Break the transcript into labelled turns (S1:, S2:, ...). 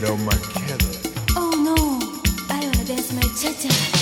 S1: get on my
S2: Oh no, I wanna dance my cha-cha.